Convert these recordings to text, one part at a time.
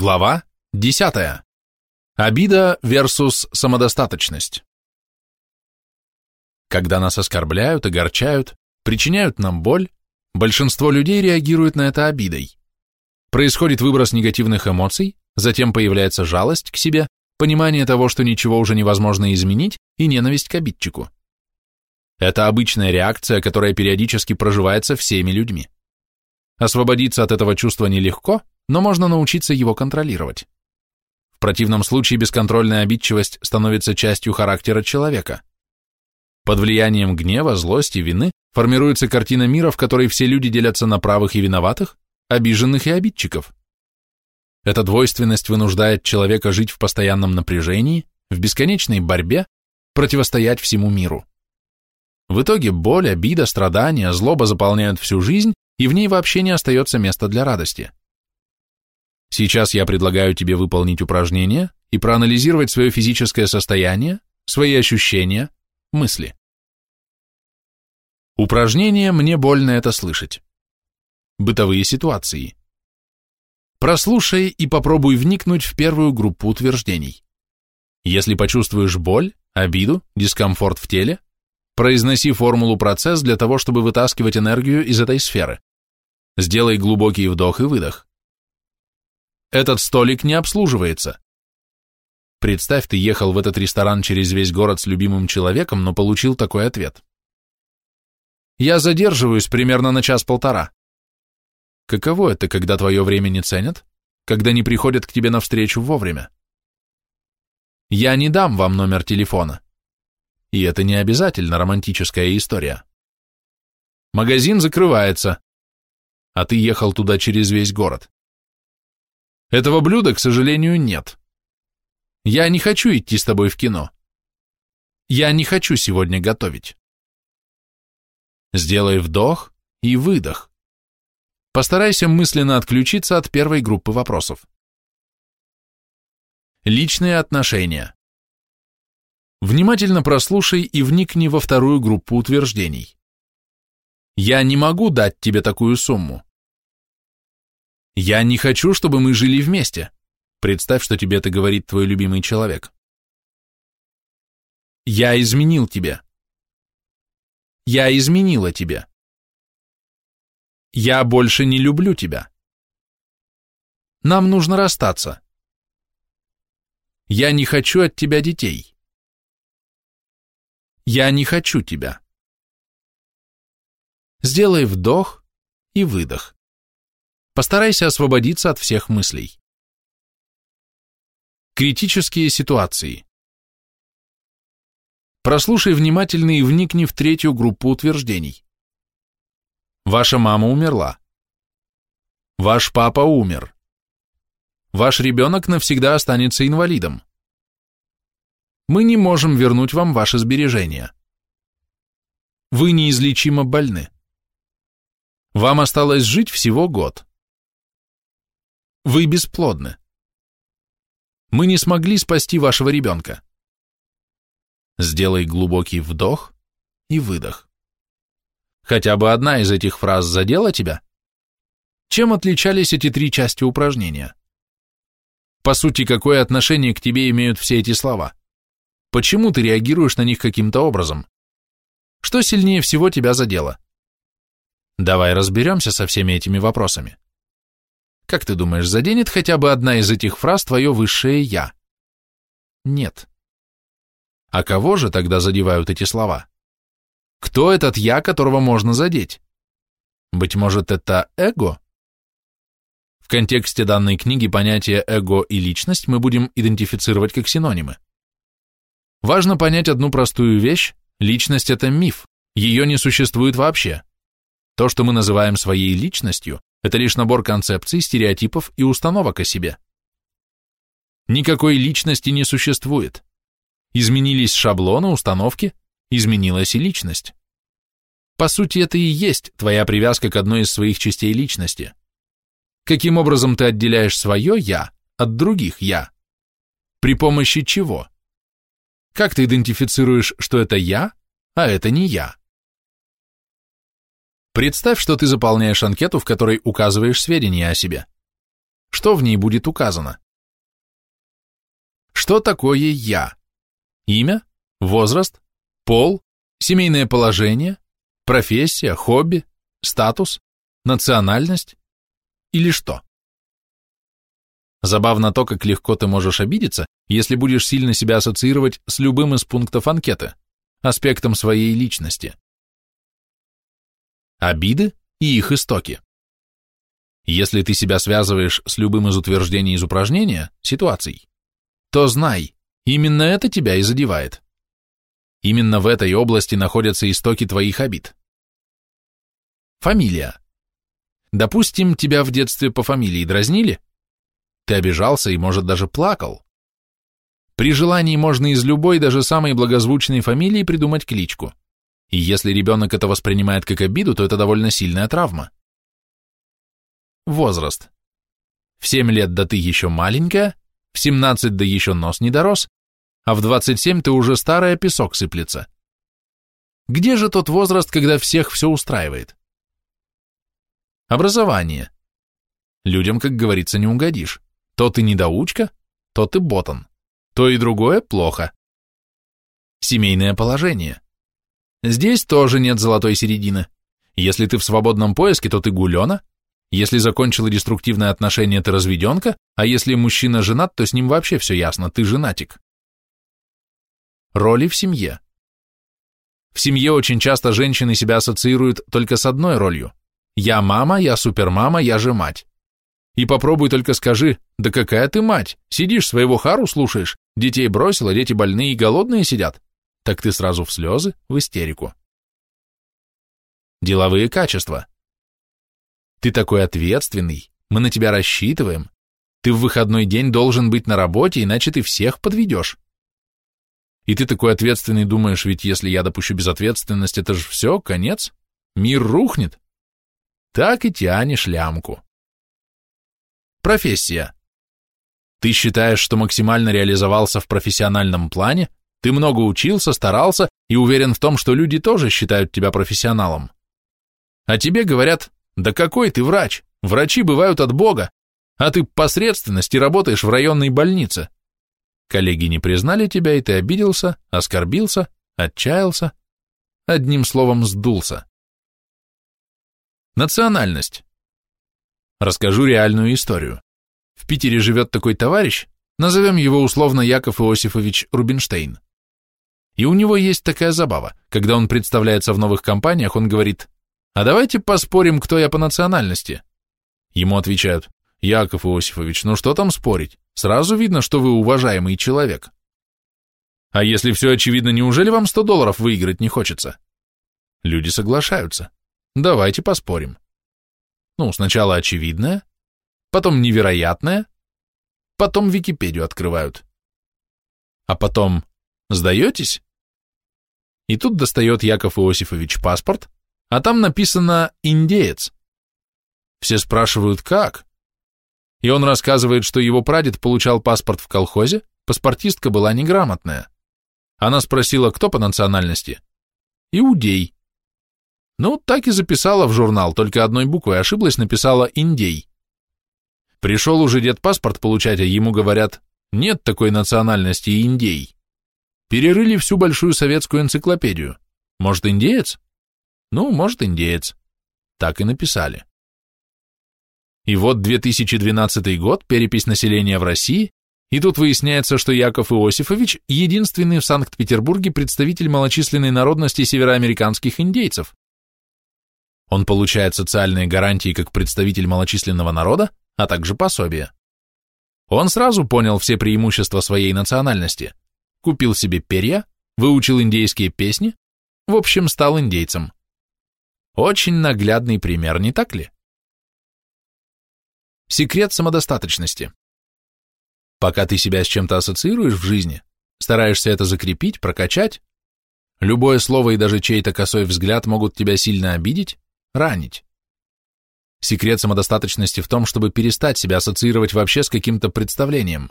Глава 10. Обида versus самодостаточность. Когда нас оскорбляют, огорчают, причиняют нам боль, большинство людей реагирует на это обидой. Происходит выброс негативных эмоций, затем появляется жалость к себе, понимание того, что ничего уже невозможно изменить, и ненависть к обидчику. Это обычная реакция, которая периодически проживается всеми людьми. Освободиться от этого чувства нелегко, но можно научиться его контролировать. В противном случае бесконтрольная обидчивость становится частью характера человека. Под влиянием гнева, злости, вины формируется картина мира, в которой все люди делятся на правых и виноватых, обиженных и обидчиков. Эта двойственность вынуждает человека жить в постоянном напряжении, в бесконечной борьбе, противостоять всему миру. В итоге боль, обида, страдания, злоба заполняют всю жизнь, и в ней вообще не остается места для радости. Сейчас я предлагаю тебе выполнить упражнение и проанализировать свое физическое состояние, свои ощущения, мысли. Упражнение «Мне больно это слышать». Бытовые ситуации. Прослушай и попробуй вникнуть в первую группу утверждений. Если почувствуешь боль, обиду, дискомфорт в теле, произноси формулу процесс для того, чтобы вытаскивать энергию из этой сферы. Сделай глубокий вдох и выдох. Этот столик не обслуживается. Представь, ты ехал в этот ресторан через весь город с любимым человеком, но получил такой ответ. Я задерживаюсь примерно на час-полтора. Каково это, когда твое время не ценят, когда не приходят к тебе навстречу вовремя? Я не дам вам номер телефона. И это не обязательно романтическая история. Магазин закрывается, а ты ехал туда через весь город. Этого блюда, к сожалению, нет. Я не хочу идти с тобой в кино. Я не хочу сегодня готовить. Сделай вдох и выдох. Постарайся мысленно отключиться от первой группы вопросов. Личные отношения. Внимательно прослушай и вникни во вторую группу утверждений. Я не могу дать тебе такую сумму. Я не хочу, чтобы мы жили вместе. Представь, что тебе это говорит твой любимый человек. Я изменил тебе. Я изменила тебе. Я больше не люблю тебя. Нам нужно расстаться. Я не хочу от тебя детей. Я не хочу тебя. Сделай вдох и выдох. Постарайся освободиться от всех мыслей. Критические ситуации. Прослушай внимательно и вникни в третью группу утверждений. Ваша мама умерла. Ваш папа умер. Ваш ребенок навсегда останется инвалидом. Мы не можем вернуть вам ваши сбережения. Вы неизлечимо больны. Вам осталось жить всего год. Вы бесплодны. Мы не смогли спасти вашего ребенка. Сделай глубокий вдох и выдох. Хотя бы одна из этих фраз задела тебя? Чем отличались эти три части упражнения? По сути, какое отношение к тебе имеют все эти слова? Почему ты реагируешь на них каким-то образом? Что сильнее всего тебя задело? Давай разберемся со всеми этими вопросами. Как ты думаешь, заденет хотя бы одна из этих фраз твое высшее «я»? Нет. А кого же тогда задевают эти слова? Кто этот «я», которого можно задеть? Быть может, это эго? В контексте данной книги понятия эго и личность мы будем идентифицировать как синонимы. Важно понять одну простую вещь – личность – это миф, ее не существует вообще. То, что мы называем своей личностью, это лишь набор концепций, стереотипов и установок о себе. Никакой личности не существует. Изменились шаблоны, установки, изменилась и личность. По сути, это и есть твоя привязка к одной из своих частей личности. Каким образом ты отделяешь свое «я» от других «я»? При помощи чего? Как ты идентифицируешь, что это «я», а это не «я»? Представь, что ты заполняешь анкету, в которой указываешь сведения о себе. что в ней будет указано? Что такое «я»? Имя, возраст, пол, семейное положение, профессия, хобби, статус, национальность или что? Забавно то, как легко ты можешь обидеться, если будешь сильно себя ассоциировать с любым из пунктов анкеты, аспектом своей личности. Обиды и их истоки. Если ты себя связываешь с любым из утверждений из упражнения, ситуаций, то знай, именно это тебя и задевает. Именно в этой области находятся истоки твоих обид. Фамилия. Допустим, тебя в детстве по фамилии дразнили? Ты обижался и, может, даже плакал. При желании можно из любой, даже самой благозвучной фамилии придумать кличку. И если ребенок это воспринимает как обиду, то это довольно сильная травма. Возраст. В 7 лет да ты еще маленькая, в 17 да еще нос не дорос, а в 27 ты уже старая, песок сыплется. Где же тот возраст, когда всех все устраивает? Образование. Людям, как говорится, не угодишь. То ты недоучка, то ты ботан. То и другое плохо. Семейное положение. Здесь тоже нет золотой середины. Если ты в свободном поиске, то ты гулена, если закончила деструктивное отношение, ты разведенка, а если мужчина женат, то с ним вообще все ясно, ты женатик. Роли в семье. В семье очень часто женщины себя ассоциируют только с одной ролью. Я мама, я супермама, я же мать. И попробуй только скажи, да какая ты мать, сидишь своего хару слушаешь, детей бросила, дети больные и голодные сидят. Так ты сразу в слезы, в истерику. Деловые качества. Ты такой ответственный, мы на тебя рассчитываем. Ты в выходной день должен быть на работе, иначе ты всех подведешь. И ты такой ответственный думаешь, ведь если я допущу безответственность, это же все, конец, мир рухнет. Так и тянешь лямку. Профессия. Ты считаешь, что максимально реализовался в профессиональном плане, ты много учился, старался и уверен в том, что люди тоже считают тебя профессионалом. А тебе говорят, да какой ты врач? Врачи бывают от Бога, а ты посредственность и работаешь в районной больнице. Коллеги не признали тебя, и ты обиделся, оскорбился, отчаялся, одним словом сдулся. Национальность. Расскажу реальную историю. В Питере живет такой товарищ, назовем его условно Яков Иосифович Рубинштейн. И у него есть такая забава, когда он представляется в новых компаниях, он говорит а давайте поспорим, кто я по национальности. Ему отвечают, Яков Иосифович, ну что там спорить? Сразу видно, что вы уважаемый человек. А если все очевидно, неужели вам 100 долларов выиграть не хочется? Люди соглашаются. Давайте поспорим. Ну, сначала очевидное, потом невероятное, потом Википедию открывают. А потом, сдаетесь? И тут достает Яков Иосифович паспорт, а там написано «индеец». Все спрашивают, как? И он рассказывает, что его прадед получал паспорт в колхозе, паспортистка была неграмотная. Она спросила, кто по национальности? Иудей. Ну, так и записала в журнал, только одной буквой ошиблась, написала «индей». Пришел уже дед паспорт получать, а ему говорят, нет такой национальности индей. Перерыли всю большую советскую энциклопедию. Может, индеец? Ну, может, индеец. Так и написали. И вот 2012 год, перепись населения в России, и тут выясняется, что Яков Иосифович – единственный в Санкт-Петербурге представитель малочисленной народности североамериканских индейцев. Он получает социальные гарантии как представитель малочисленного народа, а также пособие. Он сразу понял все преимущества своей национальности, купил себе перья, выучил индейские песни, в общем, стал индейцем. Очень наглядный пример, не так ли? Секрет самодостаточности. Пока ты себя с чем-то ассоциируешь в жизни, стараешься это закрепить, прокачать, любое слово и даже чей-то косой взгляд могут тебя сильно обидеть, ранить. Секрет самодостаточности в том, чтобы перестать себя ассоциировать вообще с каким-то представлением.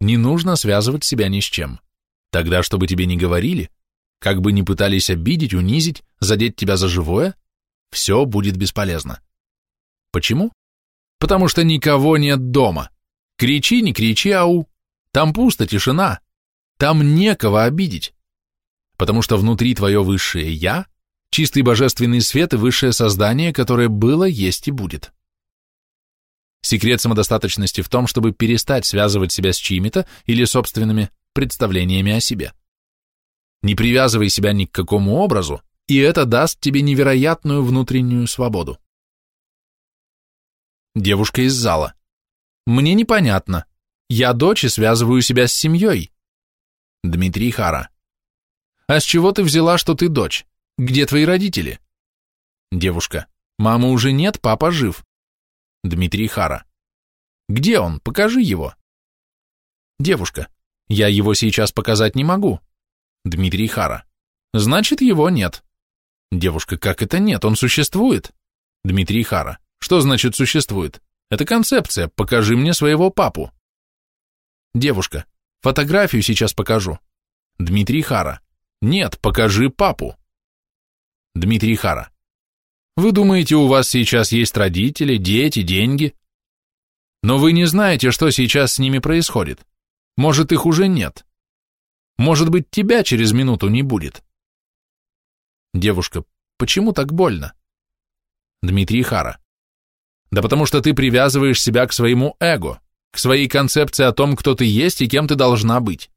Не нужно связывать себя ни с чем. Тогда, чтобы тебе не говорили, как бы ни пытались обидеть, унизить, задеть тебя за живое, все будет бесполезно. Почему? Потому что никого нет дома. Кричи, не кричи, ау. Там пусто, тишина. Там некого обидеть. Потому что внутри твое высшее «я», чистый божественный свет и высшее создание, которое было, есть и будет. Секрет самодостаточности в том, чтобы перестать связывать себя с чьими-то или собственными представлениями о себе. Не привязывай себя ни к какому образу, и это даст тебе невероятную внутреннюю свободу. Девушка из зала. Мне непонятно. Я дочь и связываю себя с семьей. Дмитрий Хара. А с чего ты взяла, что ты дочь? Где твои родители? Девушка. Мамы уже нет, папа жив. Дмитрий Хара. Где он? Покажи его. Девушка. Я его сейчас показать не могу. Дмитрий Хара. Значит, его нет. Девушка. Как это нет? Он существует. Дмитрий Хара. Что значит существует? Это концепция. Покажи мне своего папу. Девушка. Фотографию сейчас покажу. Дмитрий Хара. Нет, покажи папу. Дмитрий Хара. Вы думаете, у вас сейчас есть родители, дети, деньги? Но вы не знаете, что сейчас с ними происходит. Может, их уже нет. Может быть, тебя через минуту не будет. Девушка, почему так больно? Дмитрий Хара. Да потому что ты привязываешь себя к своему эго, к своей концепции о том, кто ты есть и кем ты должна быть.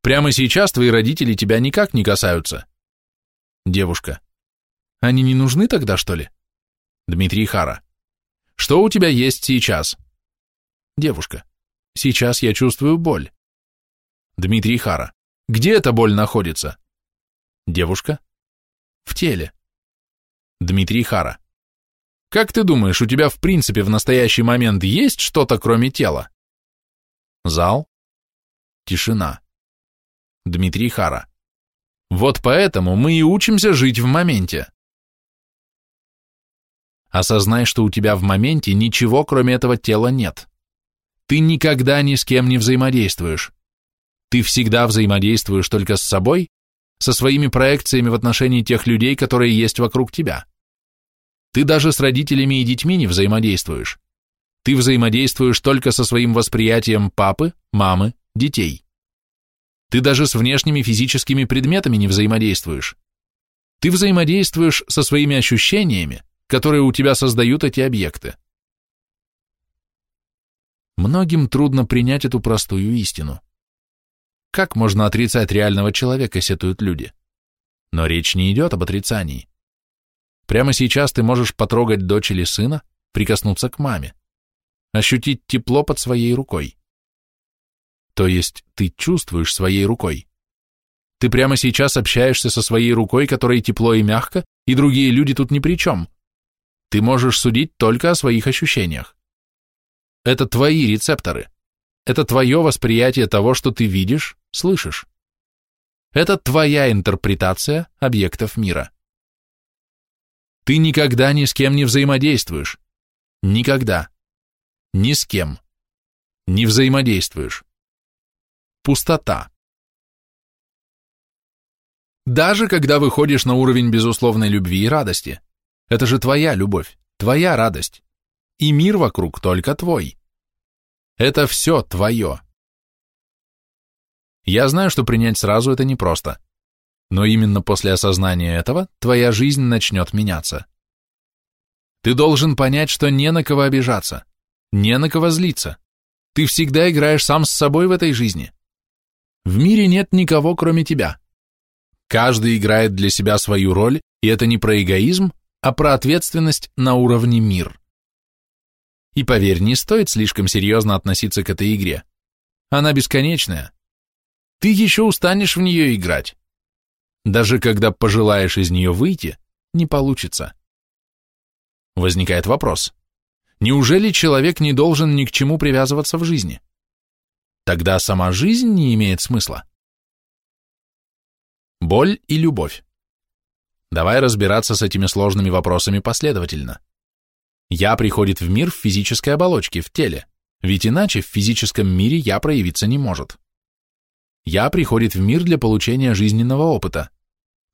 Прямо сейчас твои родители тебя никак не касаются. Девушка. Они не нужны тогда, что ли? Дмитрий Хара. Что у тебя есть сейчас? Девушка. Сейчас я чувствую боль. Дмитрий Хара. Где эта боль находится? Девушка. В теле. Дмитрий Хара. Как ты думаешь, у тебя в принципе в настоящий момент есть что-то кроме тела? Зал. Тишина. Дмитрий Хара. Вот поэтому мы и учимся жить в моменте. Осознай, что у тебя в моменте ничего, кроме этого тела, нет. Ты никогда ни с кем не взаимодействуешь. Ты всегда взаимодействуешь только с собой, со своими проекциями в отношении тех людей, которые есть вокруг тебя. Ты даже с родителями и детьми не взаимодействуешь. Ты взаимодействуешь только со своим восприятием папы, мамы, детей. Ты даже с внешними физическими предметами не взаимодействуешь. Ты взаимодействуешь со своими ощущениями, которые у тебя создают эти объекты. Многим трудно принять эту простую истину. Как можно отрицать реального человека, сетуют люди? Но речь не идет об отрицании. Прямо сейчас ты можешь потрогать дочь или сына, прикоснуться к маме, ощутить тепло под своей рукой. То есть ты чувствуешь своей рукой. Ты прямо сейчас общаешься со своей рукой, которой тепло и мягко, и другие люди тут ни при чем. Ты можешь судить только о своих ощущениях. Это твои рецепторы. Это твое восприятие того, что ты видишь, слышишь. Это твоя интерпретация объектов мира. Ты никогда ни с кем не взаимодействуешь. Никогда. Ни с кем. Не взаимодействуешь. Пустота. Даже когда выходишь на уровень безусловной любви и радости, это же твоя любовь, твоя радость. И мир вокруг только твой. Это все твое. Я знаю, что принять сразу это непросто. Но именно после осознания этого твоя жизнь начнет меняться. Ты должен понять, что не на кого обижаться, не на кого злиться. Ты всегда играешь сам с собой в этой жизни. В мире нет никого, кроме тебя. Каждый играет для себя свою роль, и это не про эгоизм, а про ответственность на уровне мир. И поверь, не стоит слишком серьезно относиться к этой игре. Она бесконечная. Ты еще устанешь в нее играть. Даже когда пожелаешь из нее выйти, не получится. Возникает вопрос. Неужели человек не должен ни к чему привязываться в жизни? Тогда сама жизнь не имеет смысла. Боль и любовь. Давай разбираться с этими сложными вопросами последовательно. Я приходит в мир в физической оболочке, в теле, ведь иначе в физическом мире я проявиться не может. Я приходит в мир для получения жизненного опыта.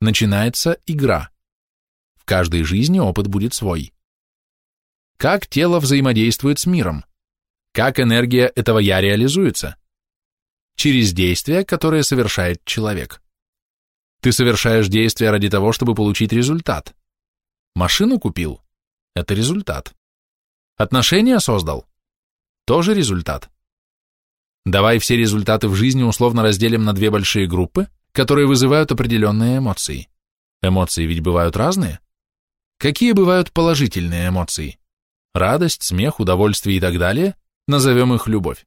Начинается игра. В каждой жизни опыт будет свой. как тело взаимодействует с миром, как энергия этого «я» реализуется, через действия, которые совершает человек. Ты совершаешь действия ради того, чтобы получить результат. Машину купил – это результат. Отношения создал – тоже результат. Давай все результаты в жизни условно разделим на две большие группы, которые вызывают определенные эмоции. Эмоции ведь бывают разные. Какие бывают положительные эмоции? Радость, смех, удовольствие и так далее, назовем их любовь.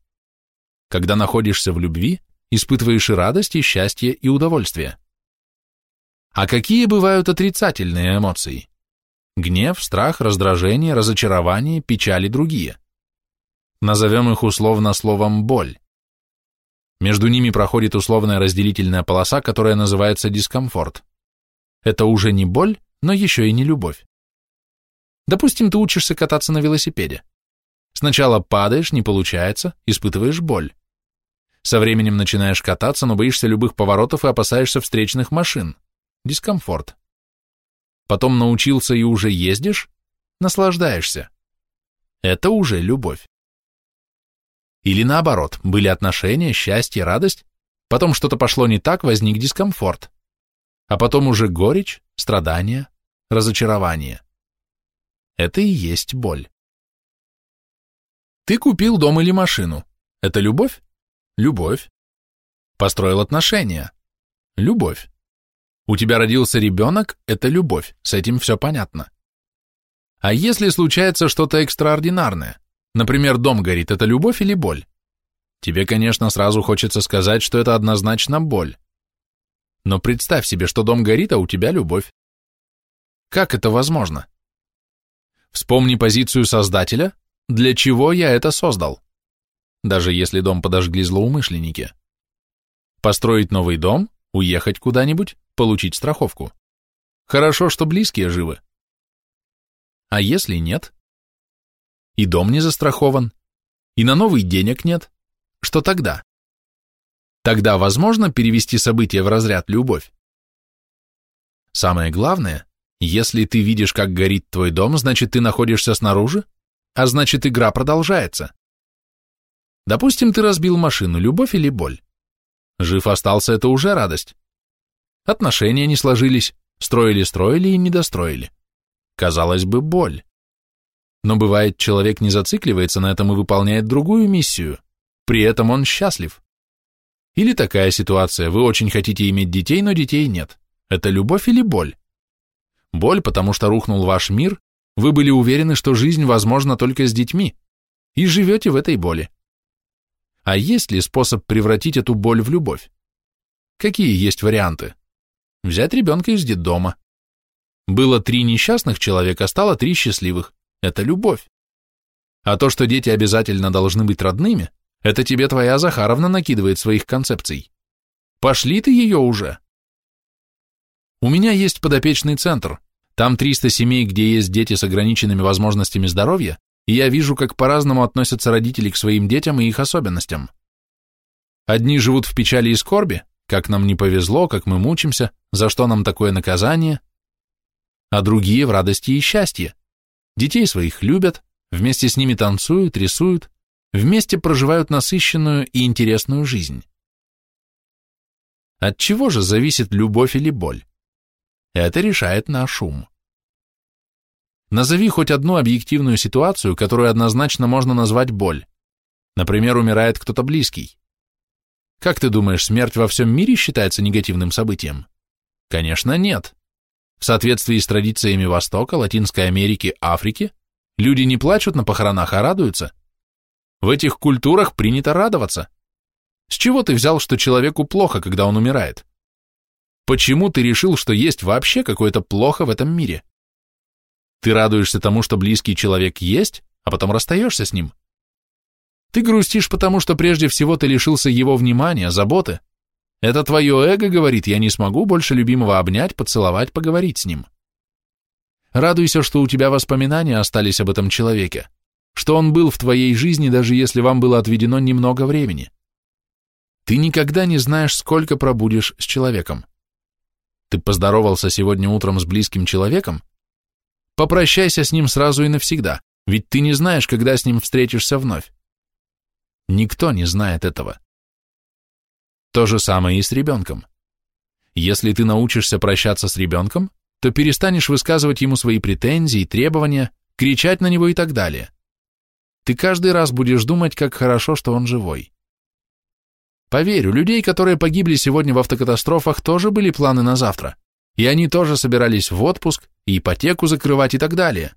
Когда находишься в любви, испытываешь и радость, и счастье, и удовольствие. А какие бывают отрицательные эмоции? Гнев, страх, раздражение, разочарование, печаль и другие. Назовем их условно словом «боль». Между ними проходит условная разделительная полоса, которая называется дискомфорт. Это уже не боль, но еще и не любовь. Допустим, ты учишься кататься на велосипеде. Сначала падаешь, не получается, испытываешь боль. Со временем начинаешь кататься, но боишься любых поворотов и опасаешься встречных машин. Дискомфорт. Потом научился и уже ездишь, наслаждаешься. Это уже любовь. Или наоборот, были отношения, счастье, радость, потом что-то пошло не так, возник дискомфорт. А потом уже горечь, страдания, разочарование. Это и есть боль. Ты купил дом или машину. Это любовь? Любовь. Построил отношения. Любовь. У тебя родился ребенок, это любовь, с этим все понятно. А если случается что-то экстраординарное, например, дом горит, это любовь или боль? Тебе, конечно, сразу хочется сказать, что это однозначно боль. Но представь себе, что дом горит, а у тебя любовь. Как это возможно? Вспомни позицию создателя, для чего я это создал даже если дом подожгли злоумышленники. Построить новый дом, уехать куда-нибудь, получить страховку. Хорошо, что близкие живы. А если нет? И дом не застрахован, и на новый денег нет. Что тогда? Тогда возможно перевести события в разряд любовь. Самое главное, если ты видишь, как горит твой дом, значит, ты находишься снаружи, а значит, игра продолжается. Допустим, ты разбил машину, любовь или боль? Жив остался, это уже радость. Отношения не сложились, строили-строили и не достроили. Казалось бы, боль. Но бывает, человек не зацикливается на этом и выполняет другую миссию, при этом он счастлив. Или такая ситуация, вы очень хотите иметь детей, но детей нет. Это любовь или боль? Боль, потому что рухнул ваш мир, вы были уверены, что жизнь возможна только с детьми, и живете в этой боли. А есть ли способ превратить эту боль в любовь? Какие есть варианты? Взять ребенка из детдома. Было три несчастных человека, стало три счастливых. Это любовь. А то, что дети обязательно должны быть родными, это тебе твоя Захаровна накидывает своих концепций. Пошли ты ее уже. У меня есть подопечный центр. Там 300 семей, где есть дети с ограниченными возможностями здоровья, и я вижу, как по-разному относятся родители к своим детям и их особенностям. Одни живут в печали и скорби, как нам не повезло, как мы мучимся, за что нам такое наказание, а другие в радости и счастье. Детей своих любят, вместе с ними танцуют, рисуют, вместе проживают насыщенную и интересную жизнь. От чего же зависит любовь или боль? Это решает наш ум. Назови хоть одну объективную ситуацию, которую однозначно можно назвать боль. Например, умирает кто-то близкий. Как ты думаешь, смерть во всем мире считается негативным событием? Конечно, нет. В соответствии с традициями Востока, Латинской Америки, Африки, люди не плачут на похоронах, а радуются. В этих культурах принято радоваться. С чего ты взял, что человеку плохо, когда он умирает? Почему ты решил, что есть вообще какое-то плохо в этом мире? Ты радуешься тому, что близкий человек есть, а потом расстаешься с ним. Ты грустишь, потому что прежде всего ты лишился его внимания, заботы. Это твое эго говорит, я не смогу больше любимого обнять, поцеловать, поговорить с ним. Радуйся, что у тебя воспоминания остались об этом человеке, что он был в твоей жизни, даже если вам было отведено немного времени. Ты никогда не знаешь, сколько пробудешь с человеком. Ты поздоровался сегодня утром с близким человеком, Попрощайся с ним сразу и навсегда, Ведь ты не знаешь, когда с ним встретишься вновь. Никто не знает этого. То же самое и с ребенком. Если ты научишься прощаться с ребенком, то перестанешь высказывать ему свои претензии, требования, кричать на него и так далее. Ты каждый раз будешь думать, как хорошо, что он живой. Поверь, у людей, которые погибли сегодня в автокатастрофах, тоже были планы на завтра, и они тоже собирались в отпуск, ипотеку закрывать и так далее.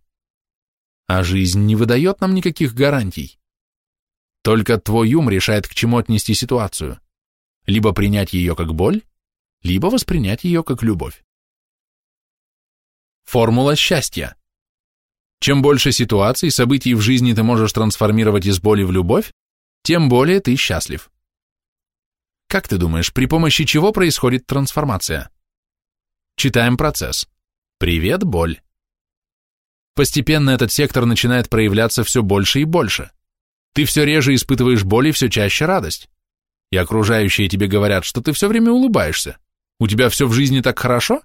А жизнь не выдает нам никаких гарантий. Только твой ум решает, к чему отнести ситуацию. Либо принять ее как боль, либо воспринять ее как любовь. Формула счастья. Чем больше ситуаций, событий в жизни ты можешь трансформировать из боли в любовь, тем более ты счастлив. Как ты думаешь, при помощи чего происходит трансформация? Читаем процесс. Привет, боль. Постепенно этот сектор начинает проявляться все больше и больше. Ты все реже испытываешь боль и все чаще радость. И окружающие тебе говорят, что ты все время улыбаешься. У тебя все в жизни так хорошо?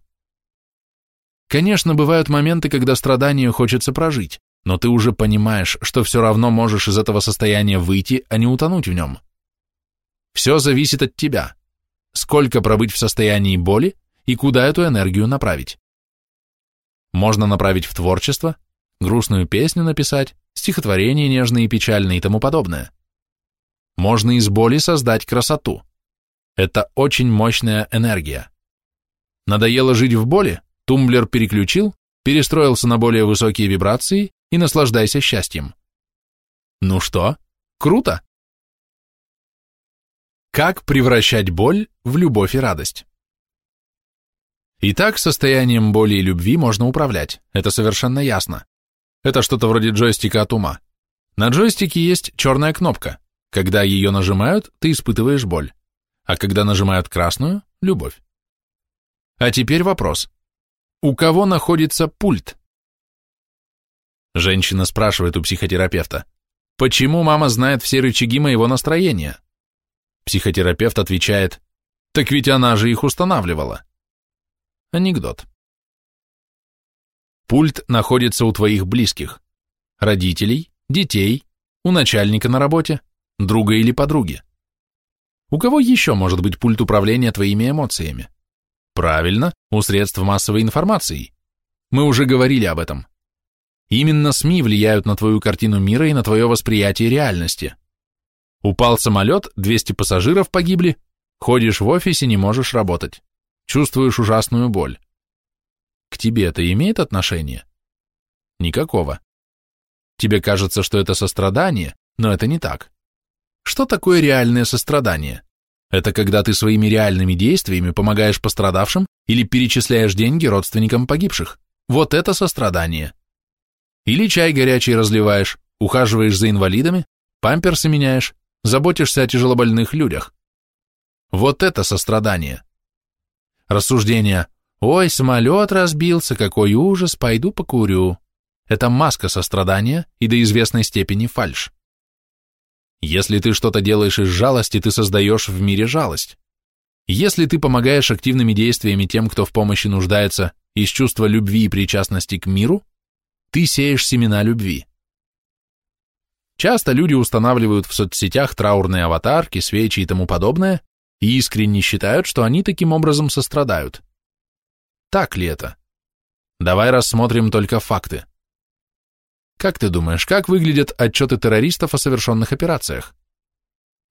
Конечно, бывают моменты, когда страдание хочется прожить, но ты уже понимаешь, что все равно можешь из этого состояния выйти, а не утонуть в нем. Все зависит от тебя. Сколько пробыть в состоянии боли и куда эту энергию направить. Можно направить в творчество, грустную песню написать, стихотворение нежное и печальное и тому подобное. Можно из боли создать красоту. Это очень мощная энергия. Надоело жить в боли? Тумблер переключил, перестроился на более высокие вибрации и наслаждайся счастьем. Ну что, круто? Как превращать боль в любовь и радость? Итак, состоянием боли и любви можно управлять, это совершенно ясно. Это что-то вроде джойстика от ума. На джойстике есть черная кнопка. Когда ее нажимают, ты испытываешь боль. А когда нажимают красную – любовь. А теперь вопрос. У кого находится пульт? Женщина спрашивает у психотерапевта, почему мама знает все рычаги моего настроения? Психотерапевт отвечает, так ведь она же их устанавливала. Анекдот. Пульт находится у твоих близких, родителей, детей, у начальника на работе, друга или подруги. У кого еще может быть пульт управления твоими эмоциями? Правильно, у средств массовой информации. Мы уже говорили об этом. Именно СМИ влияют на твою картину мира и на твое восприятие реальности. Упал самолет, 200 пассажиров погибли, ходишь в офисе, не можешь работать. Чувствуешь ужасную боль. К тебе это имеет отношение? Никакого. Тебе кажется, что это сострадание, но это не так. Что такое реальное сострадание? Это когда ты своими реальными действиями помогаешь пострадавшим или перечисляешь деньги родственникам погибших. Вот это сострадание. Или чай горячий разливаешь, ухаживаешь за инвалидами, памперсы меняешь, заботишься о тяжелобольных людях. Вот это сострадание. Рассуждение «Ой, самолет разбился, какой ужас, пойду покурю». Это маска сострадания и до известной степени фальшь. Если ты что-то делаешь из жалости, ты создаешь в мире жалость. Если ты помогаешь активными действиями тем, кто в помощи нуждается, из чувства любви и причастности к миру, ты сеешь семена любви. Часто люди устанавливают в соцсетях траурные аватарки, свечи и тому подобное и искренне считают, что они таким образом сострадают. Так ли это? Давай рассмотрим только факты. Как ты думаешь, как выглядят отчеты террористов о совершенных операциях?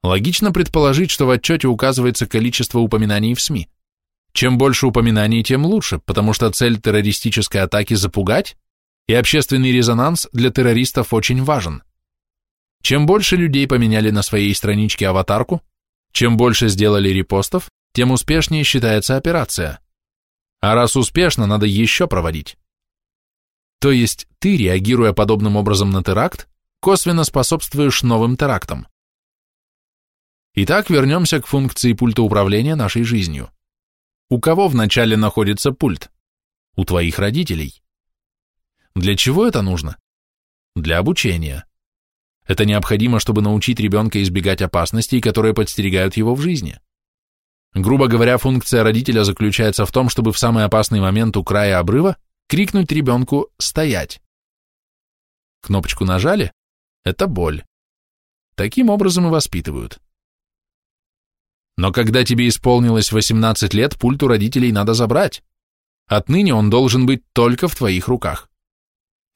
Логично предположить, что в отчете указывается количество упоминаний в СМИ. Чем больше упоминаний, тем лучше, потому что цель террористической атаки – запугать, и общественный резонанс для террористов очень важен. Чем больше людей поменяли на своей страничке аватарку, чем больше сделали репостов, тем успешнее считается операция. А раз успешно, надо еще проводить. То есть ты, реагируя подобным образом на теракт, косвенно способствуешь новым терактам. Итак, вернемся к функции пульта управления нашей жизнью. У кого вначале находится пульт? У твоих родителей. Для чего это нужно? Для обучения. Это необходимо, чтобы научить ребенка избегать опасностей, которые подстерегают его в жизни. Грубо говоря, функция родителя заключается в том, чтобы в самый опасный момент у края обрыва крикнуть ребенку «стоять». Кнопочку нажали – это боль. Таким образом и воспитывают. Но когда тебе исполнилось 18 лет, пульт у родителей надо забрать. Отныне он должен быть только в твоих руках.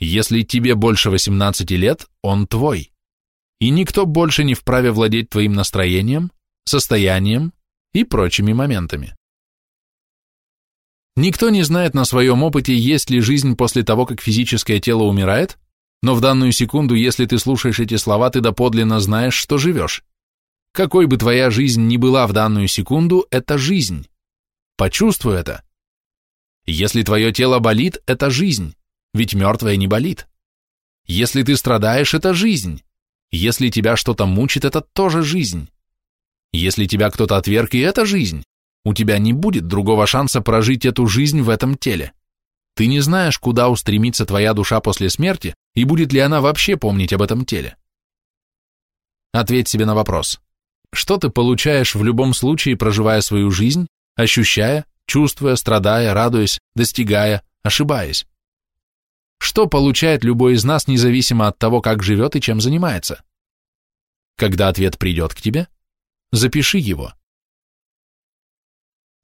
Если тебе больше 18 лет, он твой. И никто больше не вправе владеть твоим настроением, состоянием и прочими моментами. Никто не знает на своем опыте, есть ли жизнь после того, как физическое тело умирает, но в данную секунду, если ты слушаешь эти слова, ты доподлинно знаешь, что живешь. Какой бы твоя жизнь ни была в данную секунду, это жизнь. Почувствуй это. Если твое тело болит, это жизнь, ведь мертвое не болит. Если ты страдаешь, это жизнь. Если тебя что-то мучит, это тоже жизнь. Если тебя кто-то отверг, и это жизнь. У тебя не будет другого шанса прожить эту жизнь в этом теле. Ты не знаешь, куда устремится твоя душа после смерти, и будет ли она вообще помнить об этом теле. Ответь себе на вопрос. Что ты получаешь в любом случае, проживая свою жизнь, ощущая, чувствуя, страдая, радуясь, достигая, ошибаясь? Что получает любой из нас, независимо от того, как живет и чем занимается? Когда ответ придет к тебе, запиши его.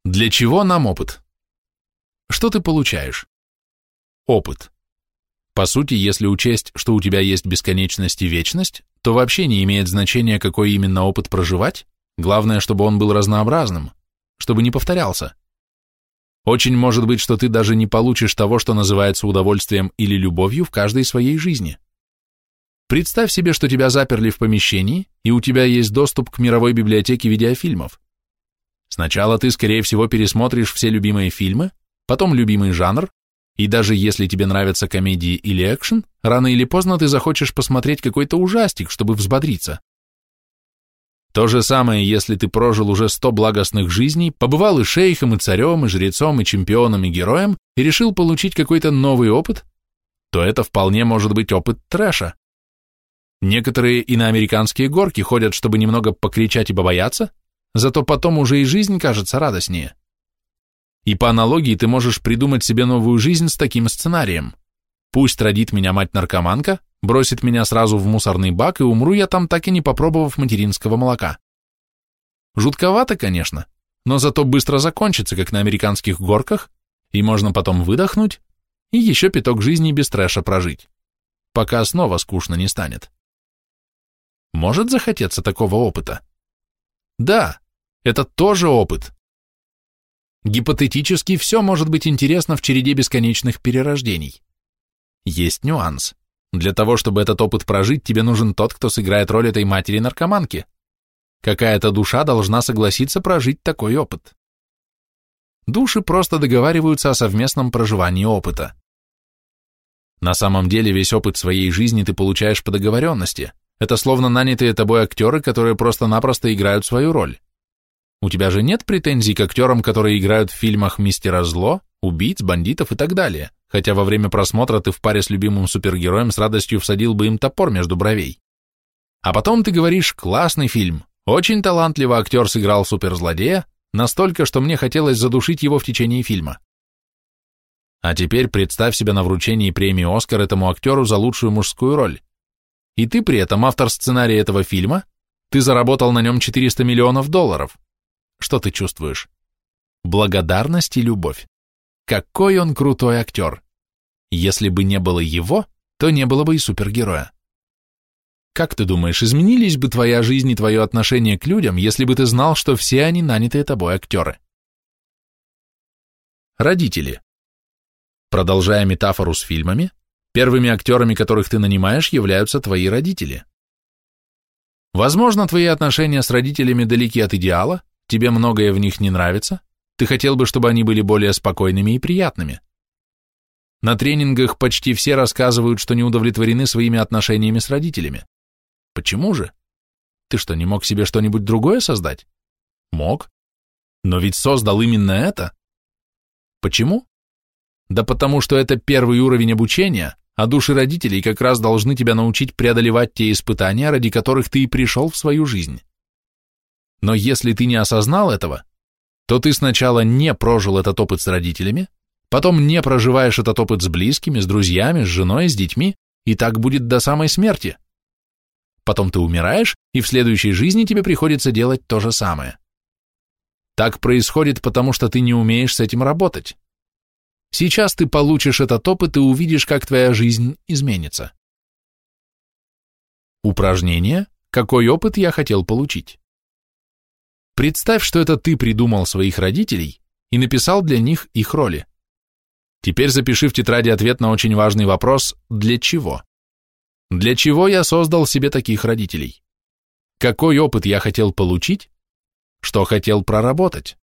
Для чего нам опыт? Что ты получаешь? Опыт. По сути, если учесть, что у тебя есть бесконечность и вечность, то вообще не имеет значения, какой именно опыт проживать, главное, чтобы он был разнообразным, чтобы не повторялся. Очень может быть, что ты даже не получишь того, что называется удовольствием или любовью в каждой своей жизни. Представь себе, что тебя заперли в помещении, и у тебя есть доступ к мировой библиотеке видеофильмов. Сначала ты, скорее всего, пересмотришь все любимые фильмы, потом любимый жанр, и даже если тебе нравятся комедии или экшен, рано или поздно ты захочешь посмотреть какой-то ужастик, чтобы взбодриться. То же самое, если ты прожил уже сто благостных жизней, побывал и шейхом, и царем, и жрецом, и чемпионом, и героем, и решил получить какой-то новый опыт, то это вполне может быть опыт трэша. Некоторые и на американские горки ходят, чтобы немного покричать и побояться, зато потом уже и жизнь кажется радостнее. И по аналогии ты можешь придумать себе новую жизнь с таким сценарием. Пусть родит меня мать-наркоманка, бросит меня сразу в мусорный бак, и умру я там, так и не попробовав материнского молока. Жутковато, конечно, но зато быстро закончится, как на американских горках, и можно потом выдохнуть и еще пяток жизни без трэша прожить, пока снова скучно не станет. Может захотеться такого опыта? Да, это тоже опыт, Гипотетически все может быть интересно в череде бесконечных перерождений. Есть нюанс. Для того, чтобы этот опыт прожить, тебе нужен тот, кто сыграет роль этой матери-наркоманки. Какая-то душа должна согласиться прожить такой опыт. Души просто договариваются о совместном проживании опыта. На самом деле весь опыт своей жизни ты получаешь по договоренности. Это словно нанятые тобой актеры, которые просто-напросто играют свою роль. У тебя же нет претензий к актерам, которые играют в фильмах «Мистера Зло», «Убийц», «Бандитов» и так далее, хотя во время просмотра ты в паре с любимым супергероем с радостью всадил бы им топор между бровей. А потом ты говоришь «классный фильм», очень талантливо актер сыграл суперзлодея, настолько, что мне хотелось задушить его в течение фильма. А теперь представь себя на вручении премии «Оскар» этому актеру за лучшую мужскую роль. И ты при этом автор сценария этого фильма, ты заработал на нем 400 миллионов долларов. Что ты чувствуешь? Благодарность и любовь. Какой он крутой актер. Если бы не было его, то не было бы и супергероя. Как ты думаешь, изменились бы твоя жизнь и твое отношение к людям, если бы ты знал, что все они нанятые тобой актеры? Родители. Продолжая метафору с фильмами, первыми актерами, которых ты нанимаешь, являются твои родители. Возможно, твои отношения с родителями далеки от идеала, Тебе многое в них не нравится, ты хотел бы, чтобы они были более спокойными и приятными. На тренингах почти все рассказывают, что не удовлетворены своими отношениями с родителями. Почему же? Ты что, не мог себе что-нибудь другое создать? Мог. Но ведь создал именно это. Почему? Да потому что это первый уровень обучения, а души родителей как раз должны тебя научить преодолевать те испытания, ради которых ты и пришел в свою жизнь. Но если ты не осознал этого, то ты сначала не прожил этот опыт с родителями, потом не проживаешь этот опыт с близкими, с друзьями, с женой, с детьми, и так будет до самой смерти. Потом ты умираешь, и в следующей жизни тебе приходится делать то же самое. Так происходит, потому что ты не умеешь с этим работать. Сейчас ты получишь этот опыт и увидишь, как твоя жизнь изменится. Упражнение «Какой опыт я хотел получить?» Представь, что это ты придумал своих родителей и написал для них их роли. Теперь запиши в тетради ответ на очень важный вопрос «Для чего?». Для чего я создал себе таких родителей? Какой опыт я хотел получить? Что хотел проработать?